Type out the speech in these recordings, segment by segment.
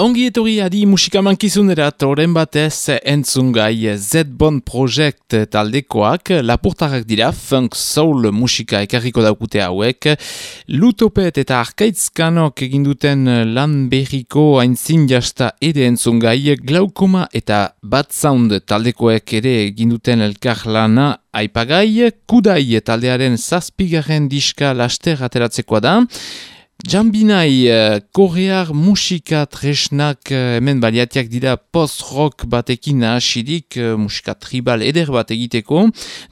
Ongi etorri adi musika mankizunerat oren batez entzungai Z-Bond Project taldekoak lapurtarrak dira funk soul musika ekarriko daukute hauek. Lutopet eta Arkaitzkanok eginduten lan berriko aintzin jasta ere entzungai glaukoma eta Bad Sound taldekoek ere eginduten elkar lana aipagai. Kudai taldearen zazpigarren diska laster ateratzekoa da Jambinai, uh, korear musika tresnak uh, hemen baliatiak dira post-rock batekin nahasidik, uh, musika tribal eder bat egiteko.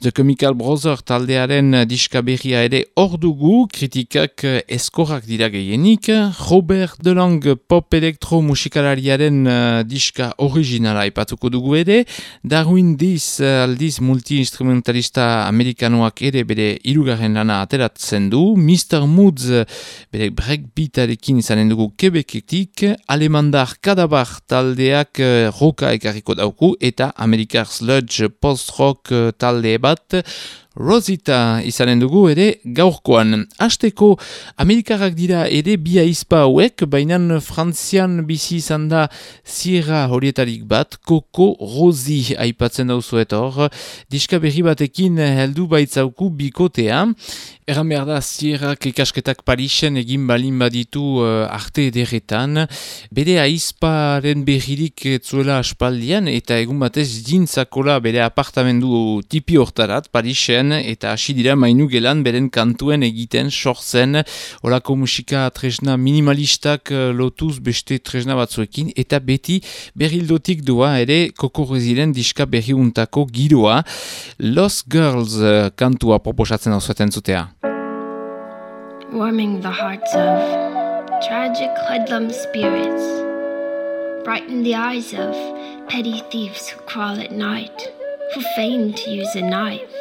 The Chemical Brother taldearen diska berria ere hor dugu, kritikak eskorrak dira gehienik. Robert Delang pop elektro musikalariaren diska originala ipatuko dugu ere. Darwin Diz aldiz multi-instrumentalista amerikanoak ere bere irugarren lana ateratzen du. Mr. Moods bere breakbeatarekin izanen dugu kebeketik, alemandar kadabar taldeak uh, roka ekarriko dauku eta amerikar sludge post-rock uh, talde bat Rosita izanen dugu ere gaurkoan. Azteko Amerikarrak dira ere bia izpa hauek, baina frantzian bizi izan da zierra horietarik bat, koko rozi aipatzen dauzu eta hor, diska berri batekin heldu baitzauku bikotea. Eran behar da zierrak ikasketak Parisen egin balin baditu uh, arte ederetan, bere aizparen berririk zuela aspaldian eta egun batez jintzakola bere apartamendu tipi hortarat Parisen, eta hasi dira mainu gelan beren kantuen egiten sortzen olako musika tresna minimalistak eh, lotuz beste tresna batzuekin eta beti berrildotik doa ere kokorreziren diska berriuntako giroa. Lost Girls uh, kantua proposatzen hau zueten zutea Warming the hearts of tragic hoodlum spirits. Brighten the eyes of petty thieves who crawl at night Who feign to use a knife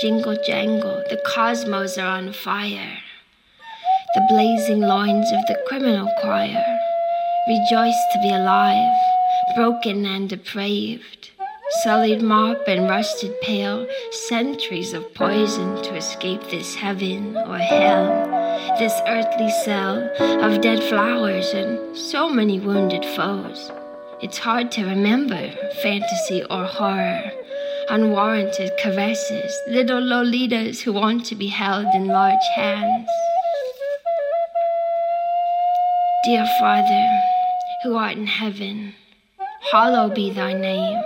Jingle jangle, the cosmos are on fire. The blazing loins of the criminal choir rejoice to be alive, broken and depraved. Sullied mop and rusted pail, centuries of poison to escape this heaven or hell. This earthly cell of dead flowers and so many wounded foes. It's hard to remember fantasy or horror unwarranted caresses, little Lolitas who want to be held in large hands. Dear Father, who art in heaven, hallowed be thy name.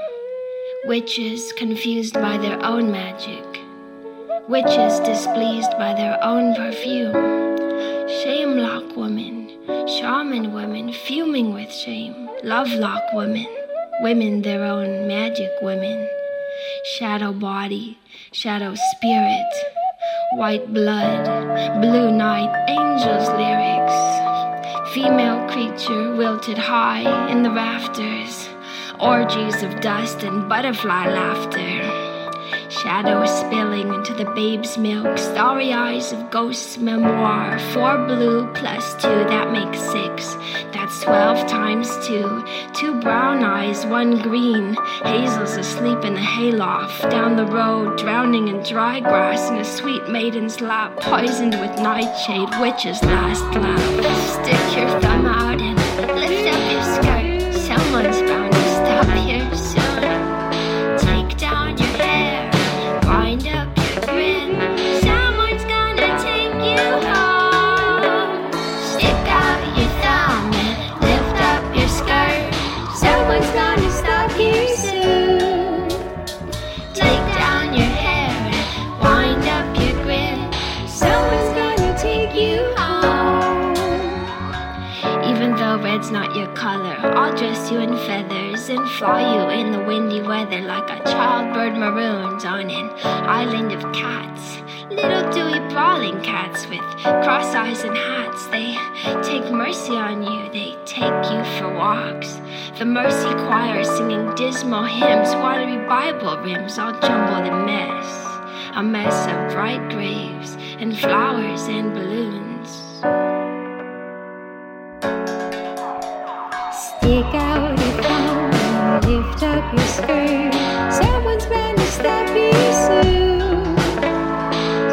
Witches confused by their own magic, witches displeased by their own perfume. Shame lock women, shaman women fuming with shame, love lock women, women their own magic women shadow body, shadow spirit, white blood, blue night, angels lyrics, female creature wilted high in the rafters, orgies of dust and butterfly laughter. Shadows spilling into the babe's milk, starry eyes of ghost's memoir. Four blue plus two, that makes six. That's twelve times two. Two brown eyes, one green. Hazel's asleep in the hayloft. Down the road, drowning in dry grass in a sweet maiden's lap. Poisoned with nightshade, witch's last laugh. Stick your thumb out and you in the windy weather like a child bird marooned on an island of cats. Little dewy brawling cats with cross eyes and hats. They take mercy on you, they take you for walks. The mercy choir singing dismal hymns, watery Bible rims all jumbled in mess. a mess of bright graves and flowers and balloons. Stick out lift up your skirt. Someone's bound to stop you soon.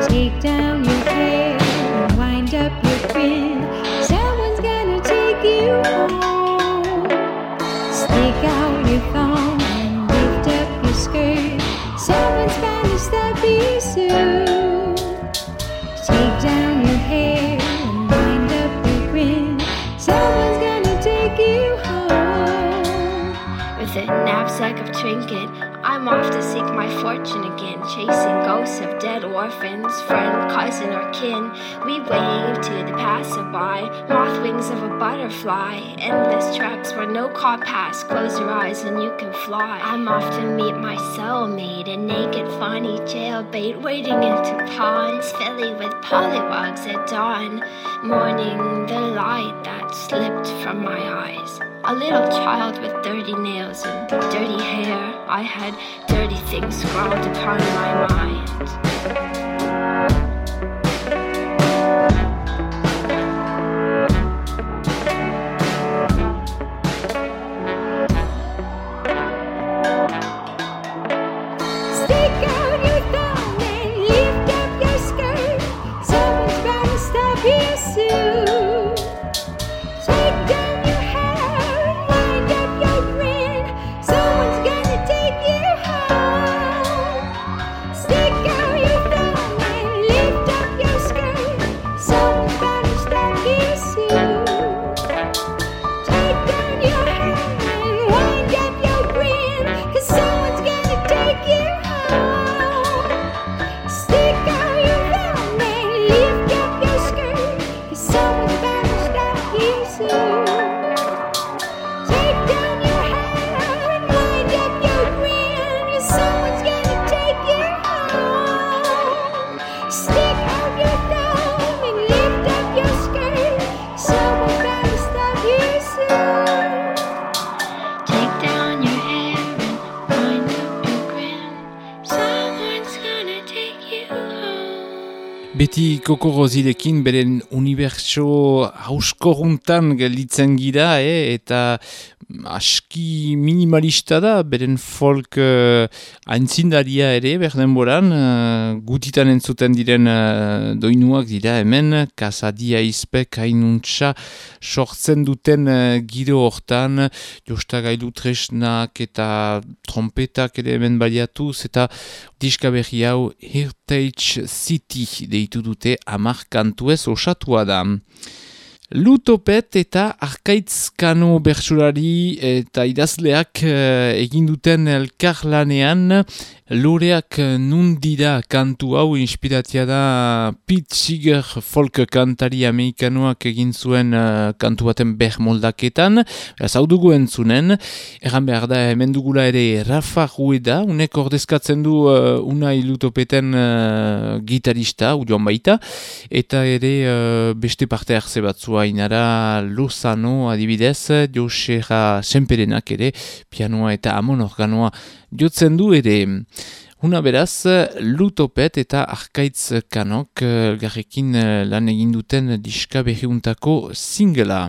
Take down your hair and wind up your grin. Someone's gonna take you home. Stick out your phone and lift up your skirt. Someone's bound to stop you soon. A knapsack of trinket, I'm off to seek my fortune again, chasing ghosts of dead orphans, friend, cousin, or kin. We wave to the passerby, moth wings of a butterfly, endless tracks where no car pass. Close your eyes and you can fly. I'm off to meet my soulmate, a naked, funny jailbait, wading into ponds, filly with pollywogs at dawn, mourning the light that slipped from my eyes. A little child with dirty nails and dirty hair. I had dirty things scrawled upon my mind. Beti kokorozirekin beren unibertso hauskoruntan gelditzen gira, eh? eta aski minimalista da, beren folk uh, aintzindaria ere, berden boran, uh, gutitan entzuten diren uh, doinuak dira hemen, kasadia izpek hainuntza sortzen duten uh, giro hortan, jostagailu tresnak eta trompetak ere hemen baliatuz, eta diska berri hau Heritage City deitu dute amar kantuez osatua da. Lutopet eta Arkaitzkano bertsulari eta idazleak eh, egin duten elkarlanean. Loreak nun dira kantu hau? Inspiratia da Pete folk kantari amerikanoak egin zuen eh, kantu baten bermoldaketan. Hau dugu entzunen. Erran behar da hemen dugula ere Rafa Rueda unek ordezkatzen du uh, unai Lutopeten uh, gitarista joan baita. Eta ere uh, beste parte hartze batzua inara Lozano adibidez, Josera Senperenak ere, pianoa eta amon organoa jotzen du ere. Una beraz, Lutopet eta Arkaitz Kanok elgarrekin lan egin duten diska berriuntako singela.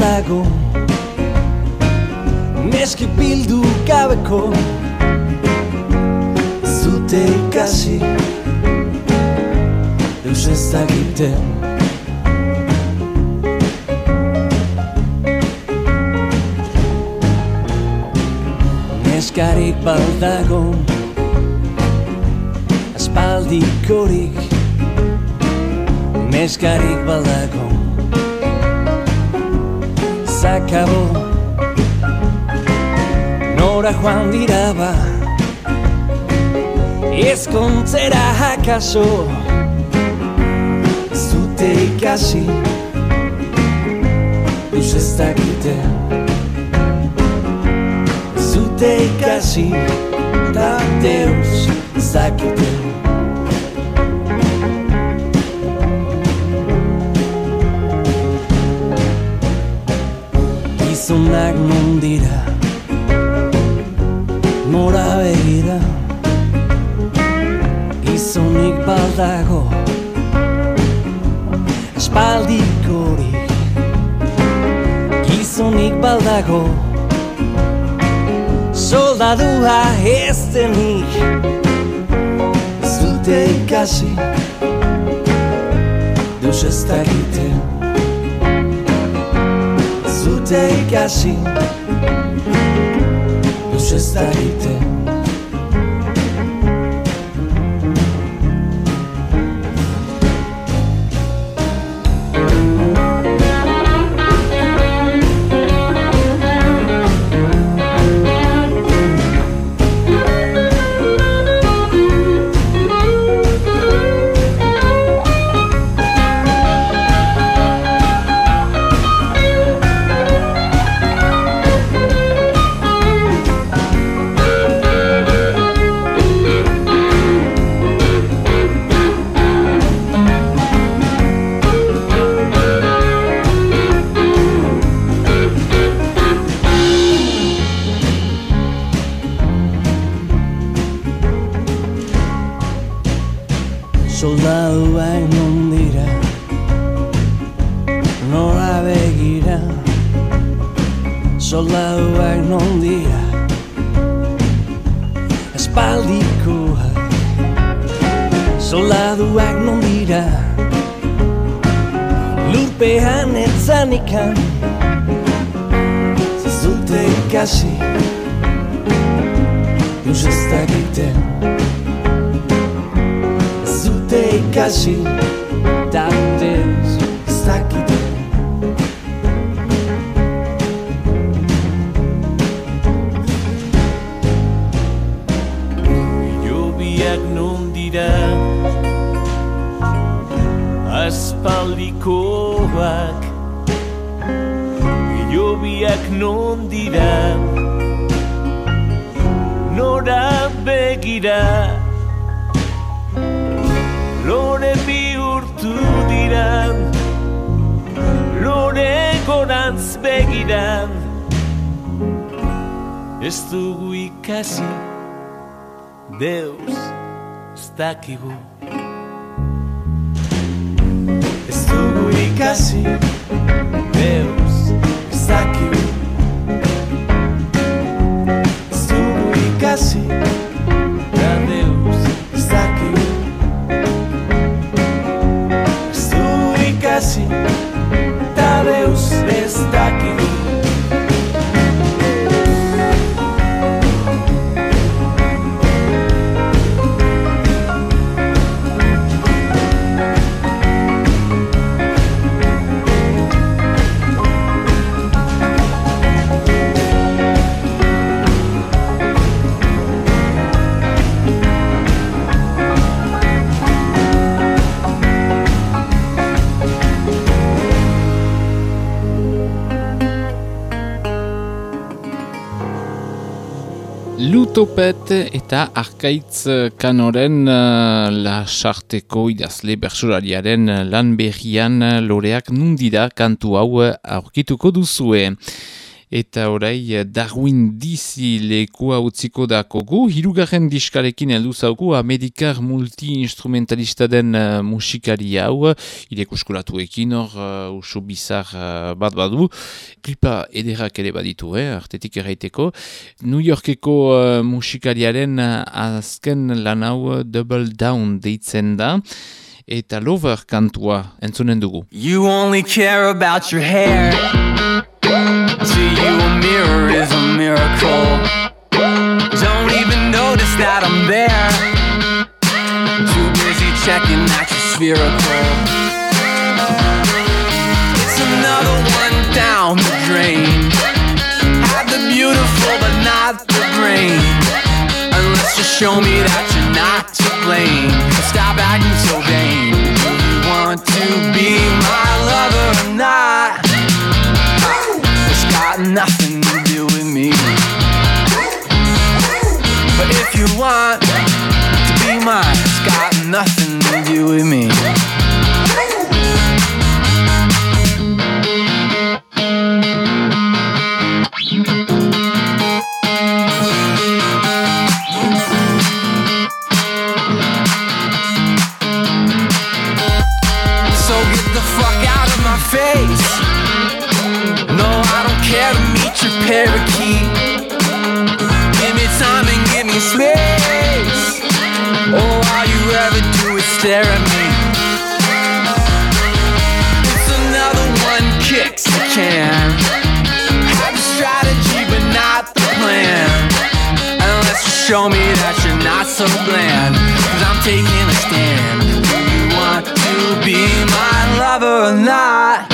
Badago Neski bildu gabeko Zute ikasi. Deus ez dakiten. Neskarik baldago Aspaldikorik. Neskarik baldago Zakabo Nora joan dira ba Ezkontzera akaso Zute ikasi Duz ez dakite Zute ikasi Da deus ez Gizonak non dira. Nora begira. Gizonik baldago Espaldikorik Gizonik baldago Soldadua ez denik. Zute ikasi. Deus ez dakite Zute ikasi. Deus ez dakite ez Lutopet eta Arkaitz Kanoren uh, lasarteko idazle bersolariaren lan berrian uh, loreak nundira kantu hau uh, aurkituko duzue. Eta orai Darwin DC lekua utziko dakogu, hirugarren diskarekin heldu zauku Amerikar multi-instrumentalista den uh, musikari hau, irekuskolatuekin hor uh, uso bizar uh, bat badu, klipa ederrak ere baditu, eh, artetik erraiteko. New Yorkeko uh, musikariaren azken lan hau Double Down deitzen da, eta Lover kantua entzunen dugu. You only care about your hair. To you, a mirror is a miracle. Don't even notice that I'm there. Too busy checking that you're spherical. It's another one down the drain. Have the beautiful, but not the brain. Unless just show me that you're not to blame. Stop show me that you're not so bland. Cause I'm taking a stand. Do you want to be my lover or not?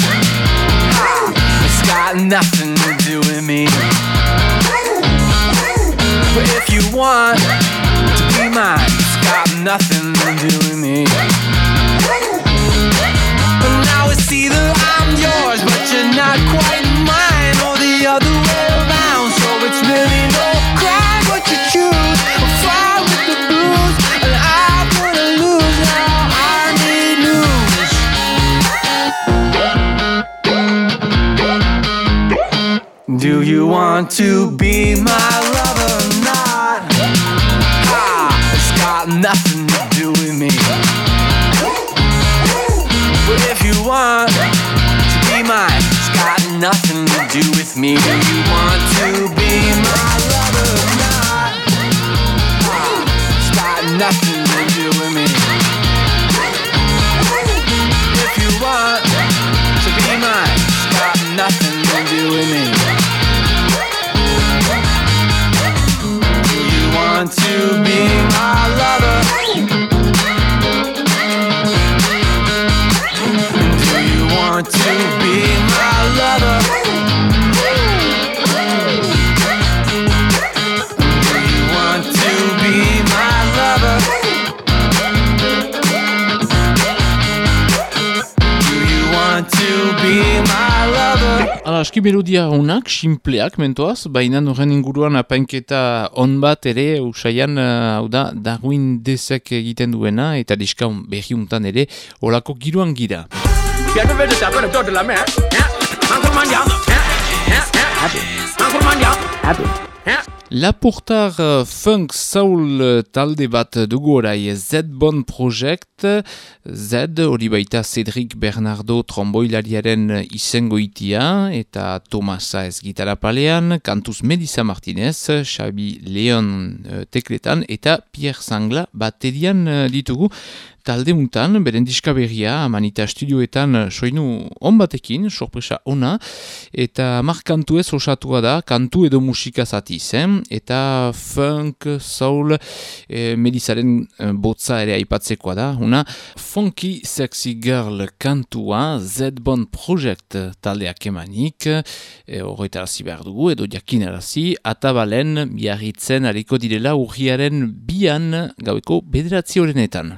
Ah, It's got nothing to do with me. But if you want to be mine, it's got nothing to do with me. To be my lover or not? Ah, it's got nothing to do with me. But if you want to be mine, it's got nothing to do with me. Do you want aski melodia honak, simpleak mentoaz, baina horren inguruan apainketa on bat ere, usaian, eh, hau da, Darwin desek egiten duena, eta diskaun berriuntan ere, olako giroan gira. 别说 Lapurtar eh, funk soul eh, talde bat dugu orai eh, Z-Bone Project. Z, hori baita Cedric Bernardo tromboilariaren izango itia, eta Tomasa ez gitara palean, kantuz Medisa Martinez, Xabi Leon tekletan, eta Pierre Sangla baterian ditugu talde untan, beren diska Amanita Studioetan eh, soinu on batekin, sorpresa ona, eta mar kantu ez osatua da, kantu edo musika zati zen, eta funk, soul, e, medizaren e, botza ere aipatzekoa da, una Funky Sexy Girl kantua Z-Bon Project taldeak emanik, e, horretarazi behar dugu, edo jakinarazi, atabalen biarritzen hariko direla urriaren bian gaueko bederatzi horrenetan.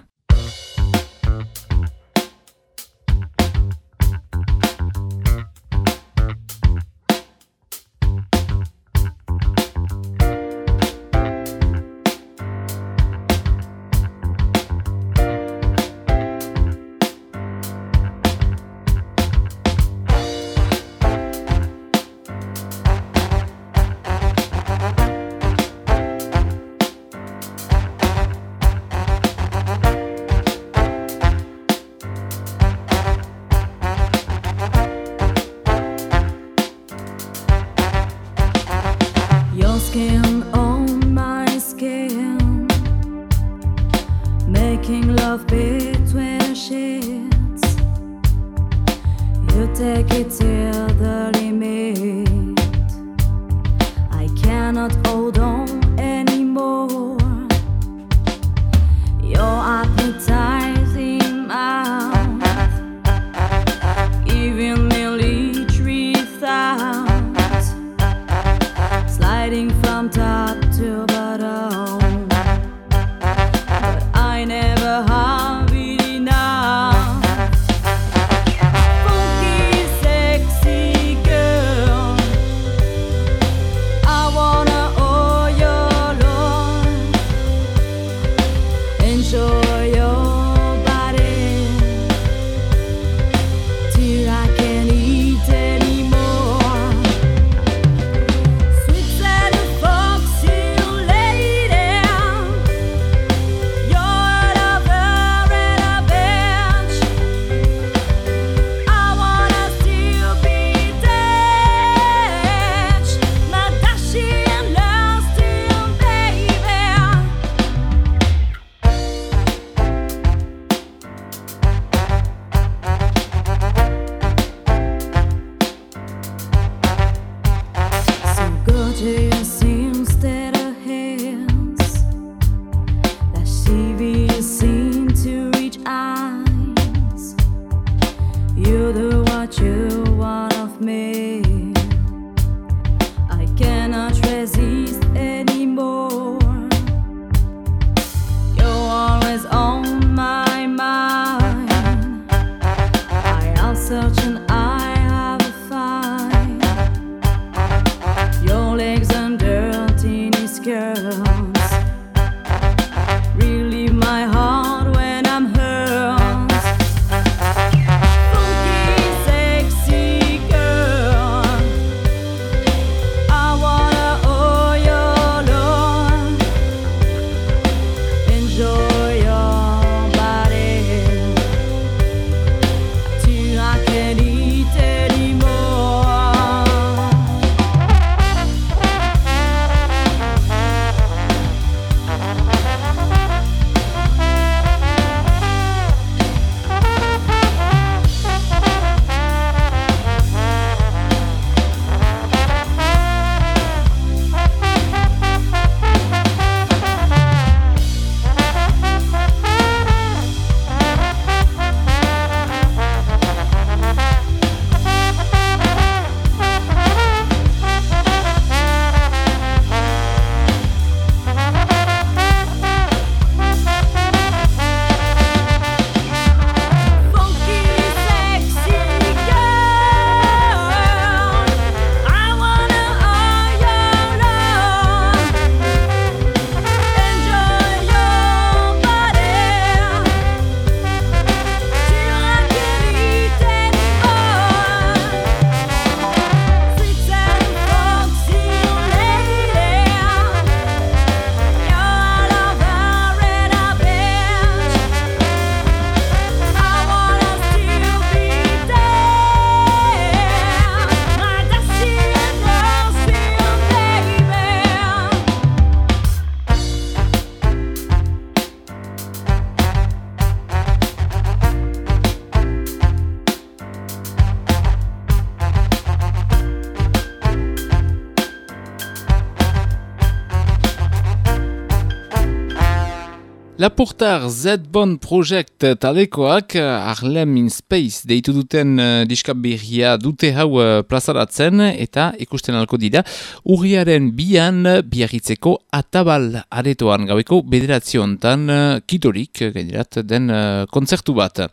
Lapurtar Z-Bond Project talekoak Harlem in Space deitu duten uh, diska berria dute hau uh, plazaratzen eta ikusten alko dira. Urriaren bian biarritzeko atabal aretoan gaueko bederatziontan uh, kitorik gainerat den uh, kontzertu bat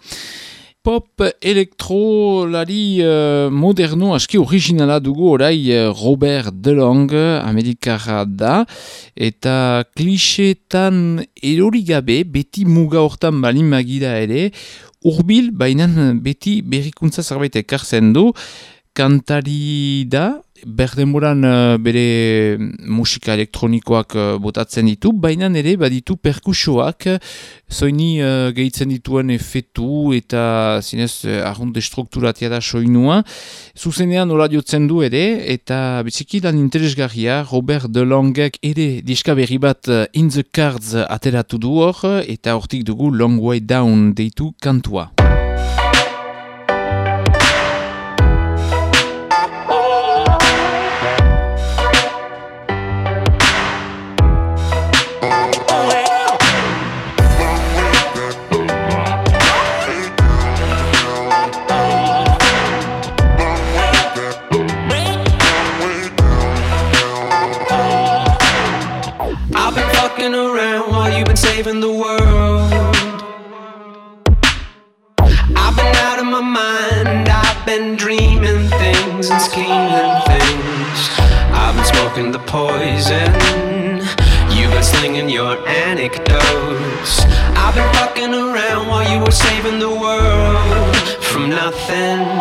pop elektrolari uh, moderno aski originala dugu orai uh, Robert DeLong amerikara da. Eta klisetan erorigabe beti muga hortan balin magira ere urbil bainan beti berrikuntza zerbait ekartzen du kantari da berdenboran uh, bere musika elektronikoak uh, botatzen ditu, baina ere baditu perkusioak, zoini uh, gehitzen dituen efetu eta zinez arrunde strukturatia da soinua, zuzenean hola jotzen du ere, eta biziki lan interesgarria, Robert DeLongek ere diska berri bat In the Cards ateratu du hor, eta hortik dugu Long Way Down deitu kantua. Nothing.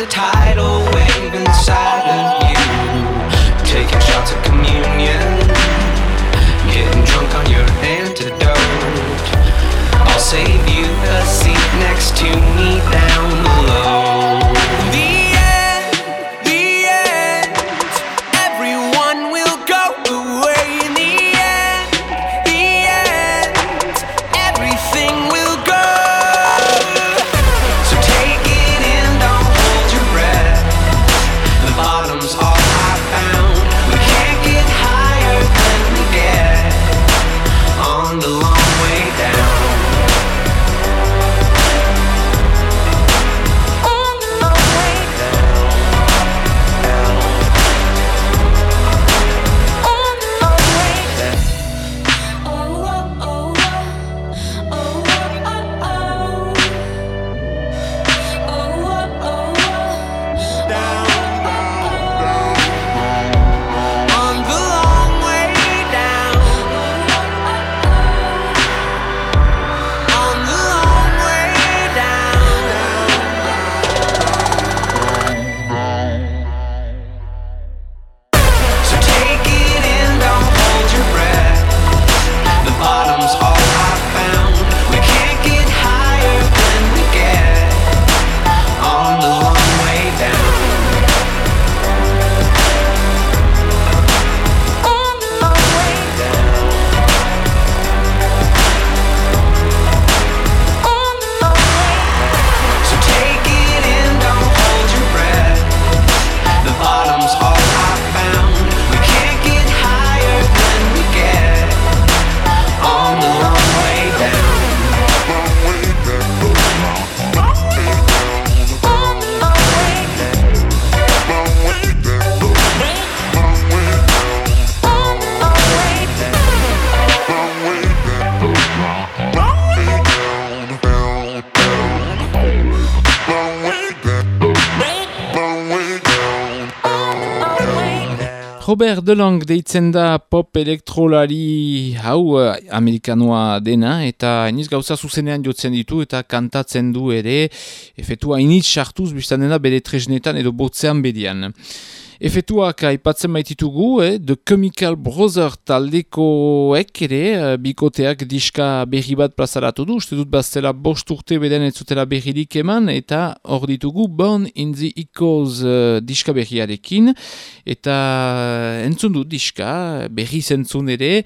A tidal Robert Delang deitzen da pop elektrolari hau eh, amerikanoa dena eta iniz gauza zuzenean jotzen ditu eta kantatzen du ere efetua iniz sartuz biztan dena bere tresnetan edo botzean bedian. Efetuak aipatzen baititugu, eh, The Chemical Brother taldekoek ere, eh, bikoteak diska berri bat plazaratu du, uste dut baztela bost urte beden ez zutela berririk eman, eta hor ditugu Born in the Echoes eh, diska berriarekin, eta entzun du diska, berri zentzun ere,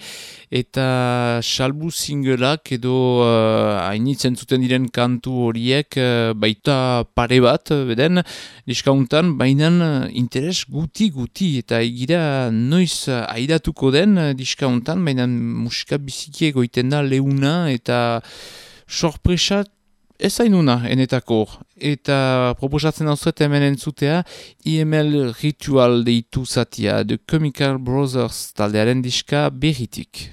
eta salbu singleak edo uh, hainitzen zuten diren kantu horiek uh, baita pare bat, beden, diskauntan, bainan interes guti-guti eta egira noiz aidatuko den diskauntan, bainan musika biziki egoiten da leuna eta sorpresa ez hainuna enetako. Eta proposatzen hau zuet hemen entzutea, IML Ritual deitu zatia, The Chemical Brothers taldearen diska berritik.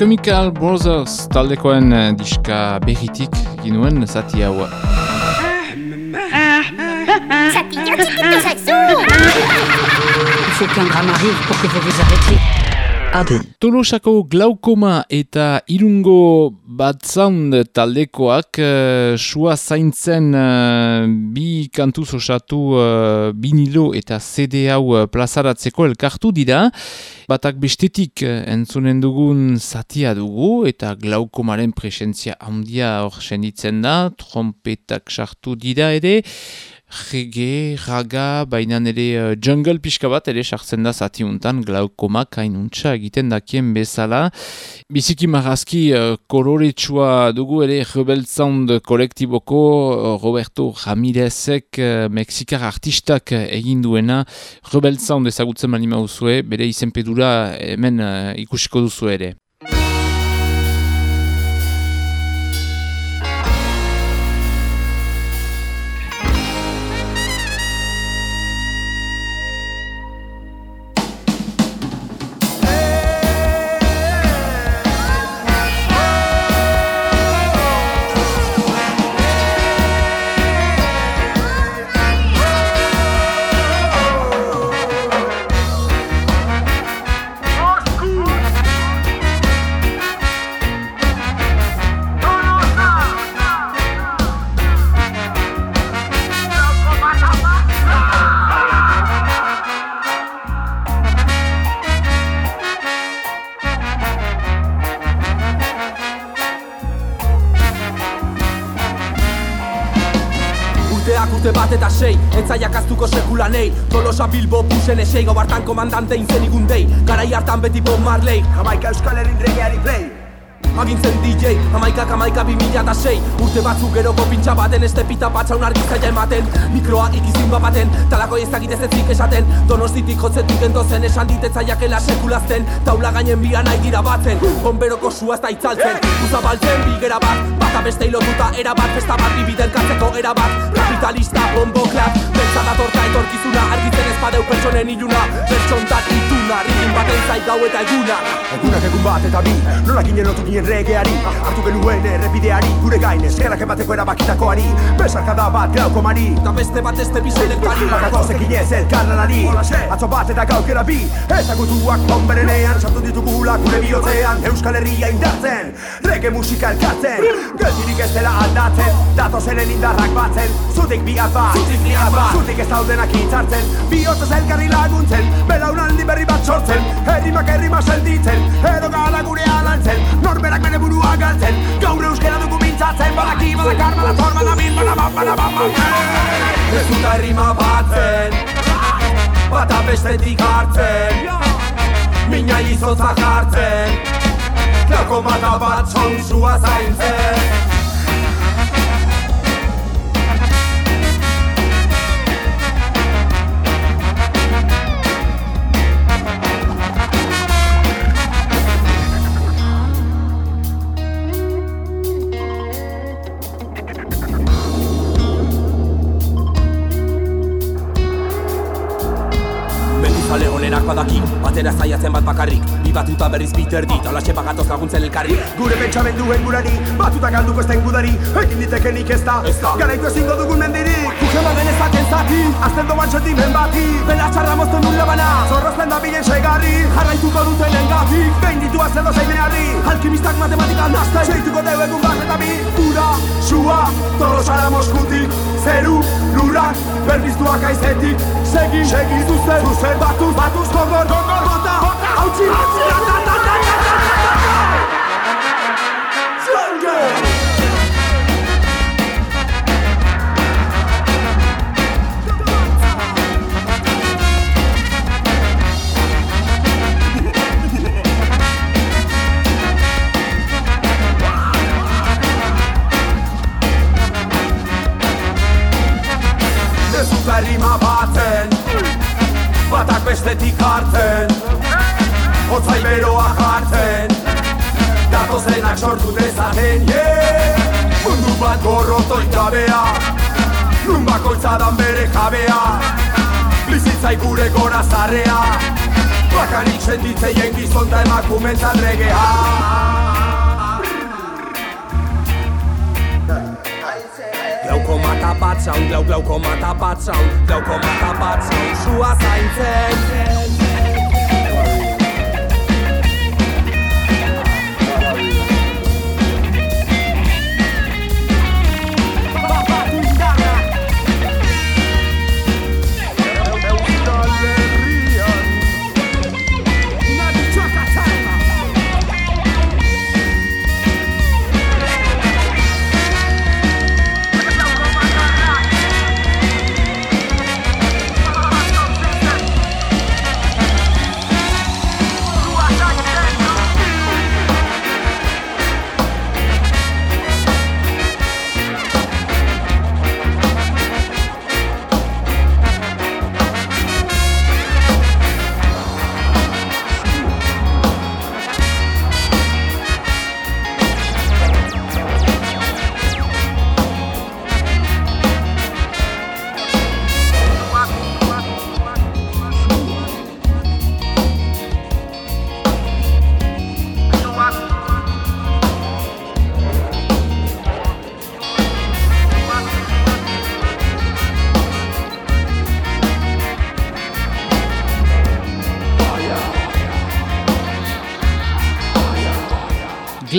Chemical Brothers taldekoen eh, diska berritik ginuen zati hau. Il faut qu'un drame arrive pour que vous vous arrêtiez. Adi. Tolosako glaukoma eta irungo batzand taldekoak uh, sua zaintzen eh, bi kantuz osatu uh, binilo eta CD hau uh, plazaratzeko elkartu dira. Batak bestetik uh, entzunen dugun zatia dugu eta glaukomaren presentzia handia hor senditzen da, trompetak sartu dira ere, Reggae, raga, baina ere uh, jungle pixka bat ere sartzen da zati untan hainuntza egiten dakien bezala. Biziki marazki uh, koloretsua dugu ere Rebel Sound kolektiboko uh, Roberto Ramirezek uh, Mexikar artistak egin duena Rebel Sound ezagutzen mani mauzue, bere izenpedura hemen uh, ikusiko duzu ere. Bilbo busen esei, gau hartan komandante intzen igundei Garai hartan beti Bob Marley, Jamaika Euskal Herrin regeari play. Agintzen DJ, amaikak amaika bi mila eta sei. Urte batzuk geroko pintxa baten, estepita patxaun argizaia ematen. Mikroa ikizin baten, talako ez dakit ez etzik esaten. Donostitik jotzetik entozen, esan ditetzaiakela sekulazten Taula gainen bian nahi dira batzen, bomberoko sua ez da itzaltzen. Uzabaltzen bigera bat, bata beste hilotuta era bat Festa bat bibiden katzeko era bat, kapitalista bombo Beltza datorta etorkizuna, argitzen ez badeu pertsonen iluna. Pertsontan ituna, rikin baten zai gau eta eguna. Egunak egun bat eta bi, nola ginen lotu ginen regeari? Hartu genuen errepideari, gure gain eskerak emateko erabakitakoari. Besarkada bat glaukomari, Eta beste bat este biselektari Bakako zekin ez elkarlanari. Atzo bat eta gaukera bi, ezagutuak onberenean Sartu ditugula gure bihotzean, Euskal Herria indartzen Rege musika elkartzen, geldirik ez dela aldatzen Datozenen indarrak batzen, zutik bi bat Zutik bi bat. Zutik ez daudenak hitzartzen, bihotzez elkarri laguntzen Belaunaldi berri bat sortzen, herrimak herrima senditzen Edo gara gure alantzen, norberak bere burua galtzen. Gaur euskera dugu mintzatzen, badaki, badakar, badator, badabin, badabam, badabam, badabam Ez dut errima batzen Bata bestetik hartzen mina izotza jartzen Kako mata bat sonsua zaintzen badaki, batera zaiatzen bat bakarrik. Bi batuta berriz biter dit, alaxe pagatoz laguntzen elkarri. Gure pentsamenduen gurari, batuta galduko ez den gudari. Egin ditekenik ez da, garaitu ezingo dugun mendirik. Kukema genezaken zati, azten doan sentimen bati. Bela txarra mozten dut labana, zorrozten da bilen segarri Jarraituko duten engatik, behin ditu azedo zein beharri Alkimistak matematika nazten, seituko deu egun bat eta bi. Ura, sua, tolosara moskutik, zeru, lurrak, berbiztuak aizetik Segi, segi, zuzen, zuzen, batuz, batuz, gogor, gogor, bota, bota, hautsi, hautsi, ta, ta, dut errima batzen Batak bestetik hartzen Hotzai beroa jartzen Datozenak sortu dezaten, yeah! Mundu bat gorrotoin gabea Nun bakoitza dan bere jabea Bizitzai gure gora zarrea Bakarik senditzeien gizon da emakumentzat regea Glauko mata bat zaun, glau glauko mata bat zaun Glauko mata bat zaun, sua zaintzen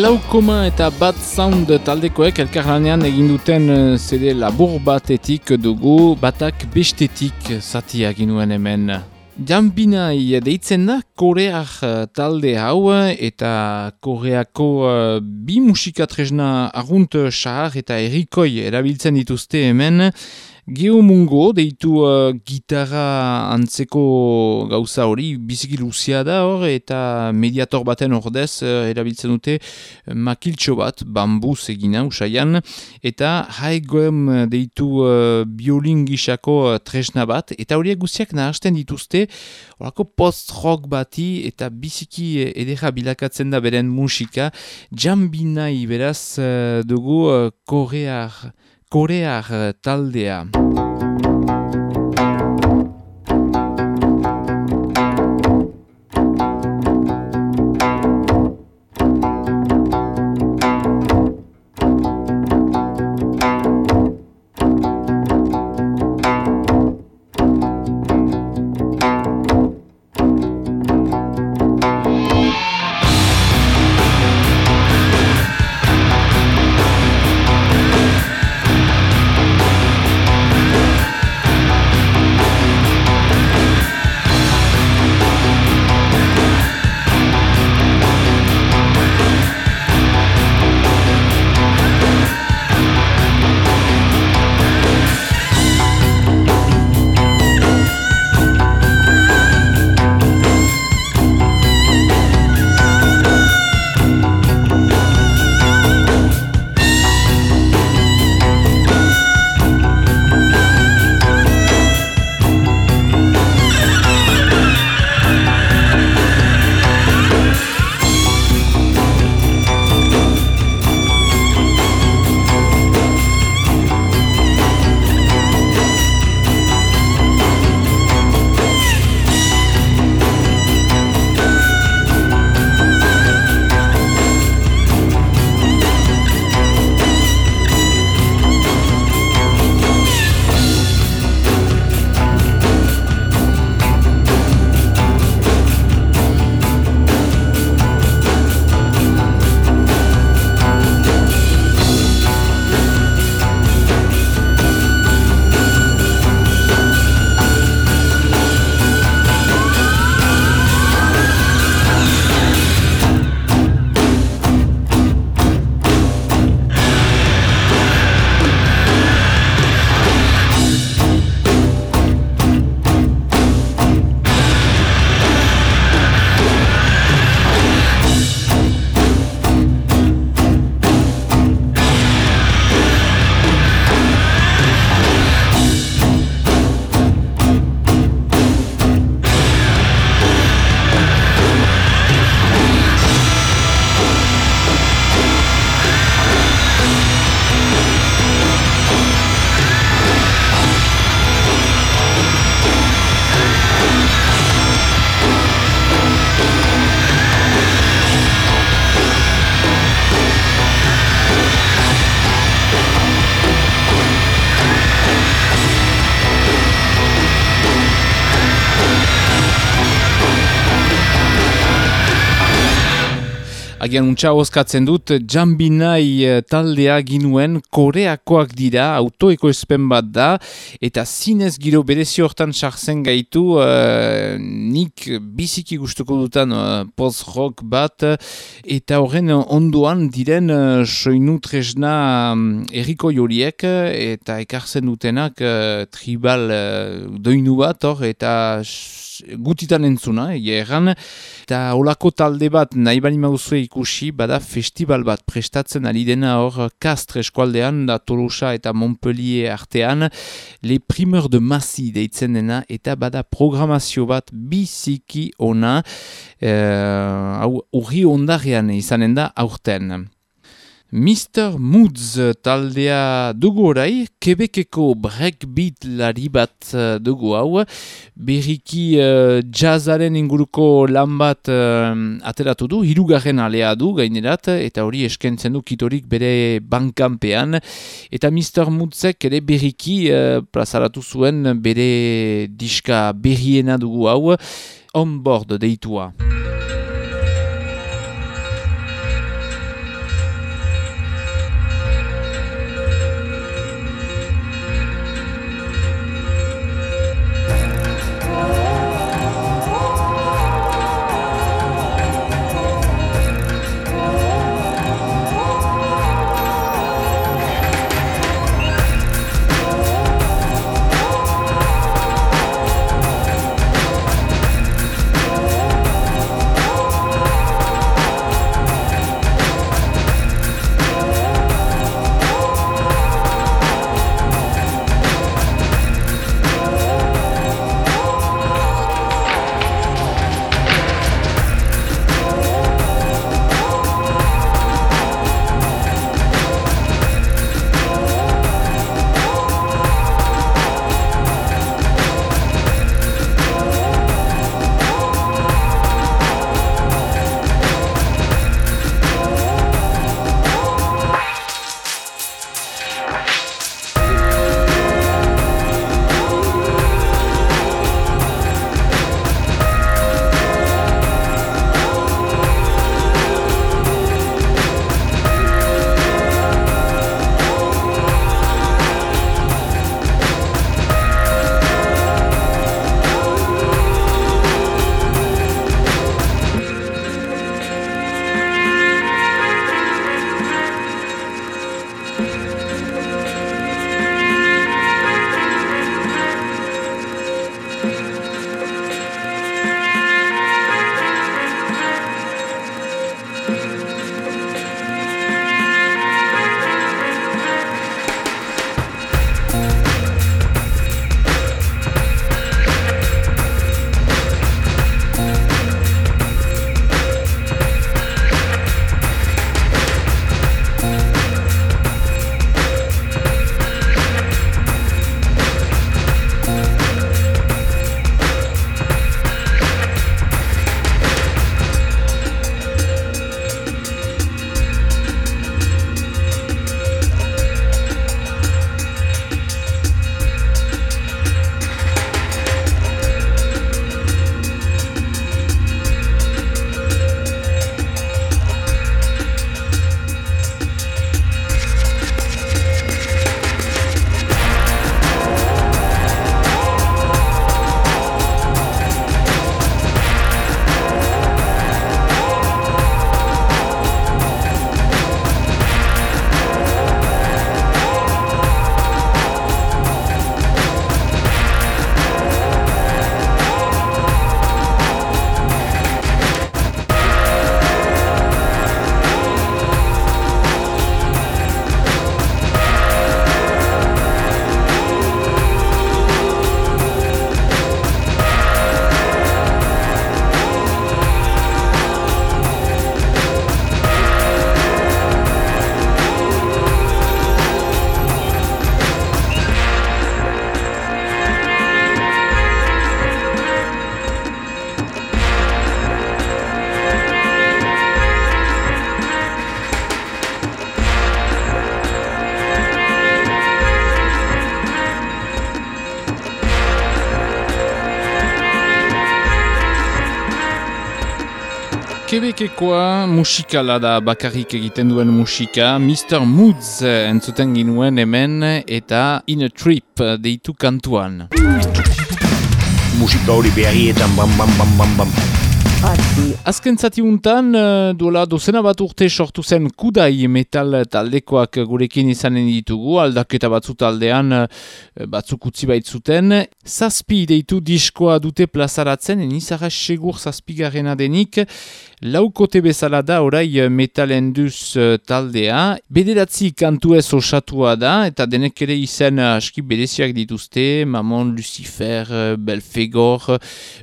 Glaukoma eta Bad Sound taldekoek elkarlanean egin duten eh, zede labur batetik dugu batak bestetik zatia ginuen hemen. Jambinai deitzen da koreak eh, talde hau eta koreako uh, bi musika tresna argunt sahar eta erikoi erabiltzen dituzte hemen. Geomungo, deitu uh, gitarra antzeko gauza hori, biziki luzia da hor, eta mediator baten ordez uh, erabiltzen dute makiltxo bat, bambuz egina usaian, eta haigom deitu uh, biolin gisako uh, tresna bat, eta horiek guztiak nahasten dituzte, horako post-rock bati, eta biziki edera bilakatzen da beren musika, jambinai beraz uh, dugu uh, korear, korear taldea. Agian untxa oskatzen dut, Jambinai eh, taldea ginuen koreakoak dira, autoeko espen bat da, eta zinez giro berezi hortan sartzen gaitu, uh, nik biziki gustuko dutan uh, post-rock bat, eta horren ondoan diren uh, soinu tresna um, erriko joriek, eta ekartzen dutenak uh, tribal uh, doinu bat hor, eta gutitan entzuna, egeran, eta olako talde bat nahi bali mauzue ikusi, bada festival bat prestatzen ari dena hor Kastre eskualdean, da Tolosa eta Montpellier artean, Le Primeur de Massi deitzen dena, eta bada programazio bat biziki ona, uh, urri ondarean izanen da aurten. Mr. Moods taldea dugu orai, Quebeceko breakbeat lari bat uh, dugu hau, berriki uh, jazzaren inguruko lan bat uh, ateratu du, hirugarren alea du gainerat, eta hori eskentzen du kitorik bere bankanpean, eta Mr. Moodsek ere berriki uh, plazaratu zuen bere diska berriena dugu hau, on board deitua. Kebekekoa musikala da bakarrik egiten duen musika, Mr. Moods eh, entzuten ginuen hemen eta In a Trip eh, deitu kantuan. Musika hori beharietan bam bam bam bam bam. Azken zati untan, eh, duela dozena bat urte sortu zen kudai metal taldekoak gurekin izanen ditugu, aldaketa batzu taldean eh, batzuk utzi baitzuten. Zazpi deitu diskoa dute plazaratzen, nizara segur zazpigarrena denik, laukote bezala da orai metalenduz eh, taldea. Bederatzi kantu ez osatua da, eta denek ere izen aski bereziak dituzte, Mamon, Lucifer, eh, Belfegor,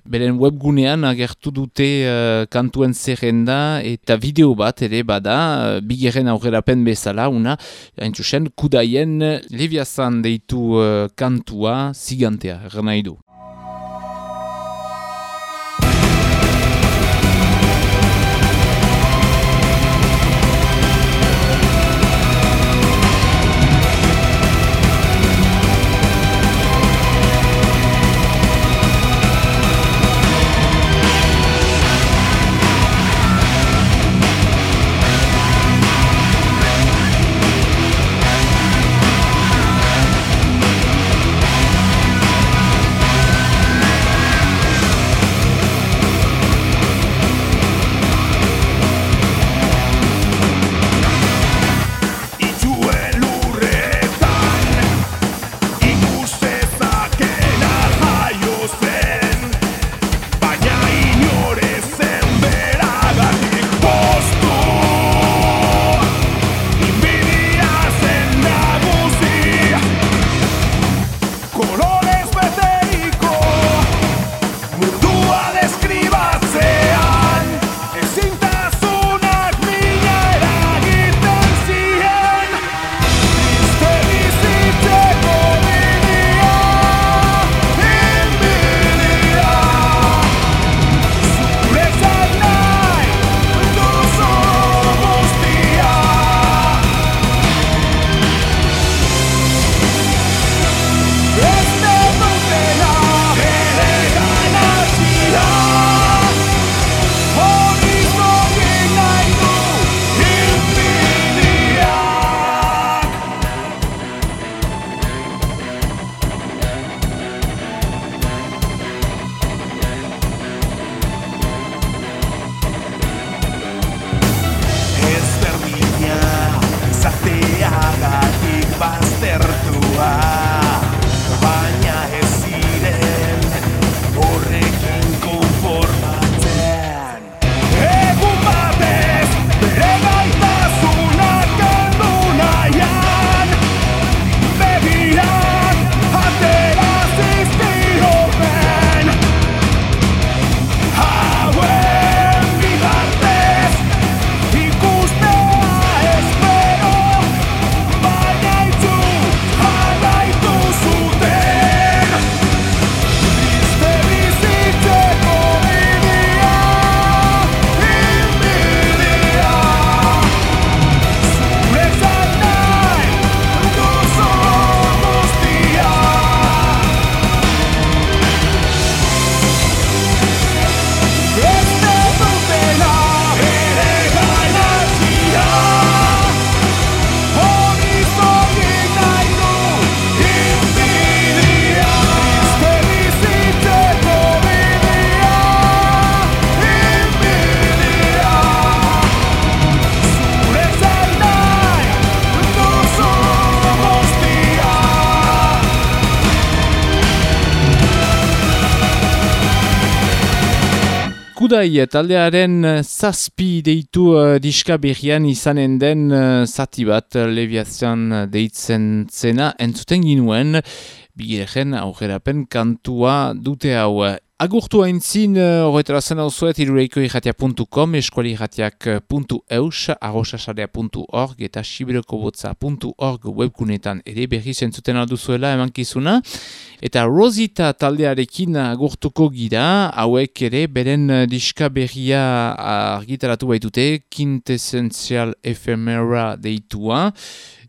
beren webgunean agertu dute uh, kantuen zerrenda eta bideo bat ere bada, bigeren aurrerapen bezala, una, hain txusen, kudaien leviazan deitu uh, kantua zigantea, erran nahi du. Kudai taldearen eh, zazpi deitu uh, diska berrian izanen den uh, zati bat Leviathan deitzen zena entzuten ginuen bigiregen aurrerapen kantua dute hau. Agurtu haintzin, uh, horretara zen hau zuet, irureiko irratia.com, eskuali irratiak.eus, arrosasarea.org eta siberokobotza.org webkunetan ere berri zentzuten alduzuela emankizuna. Eta Rosita taldearekin agurtuko gira, hauek ere beren eh, diska berria argitaratu baitute, Quintessential Ephemera deitua.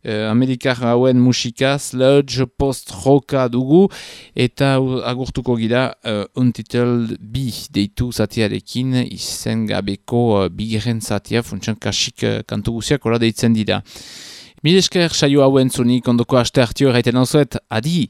Uh, Amerikar hauen musika, sludge, post-rocka dugu, eta agurtuko gira uh, Untitled B deitu zatiarekin, izen gabeko uh, bigeren zatia, funtsan kasik uh, kantu guziak deitzen dira. Mil esker saio hauen zunik ondoko aste hartio erraiten hauzuet, adi!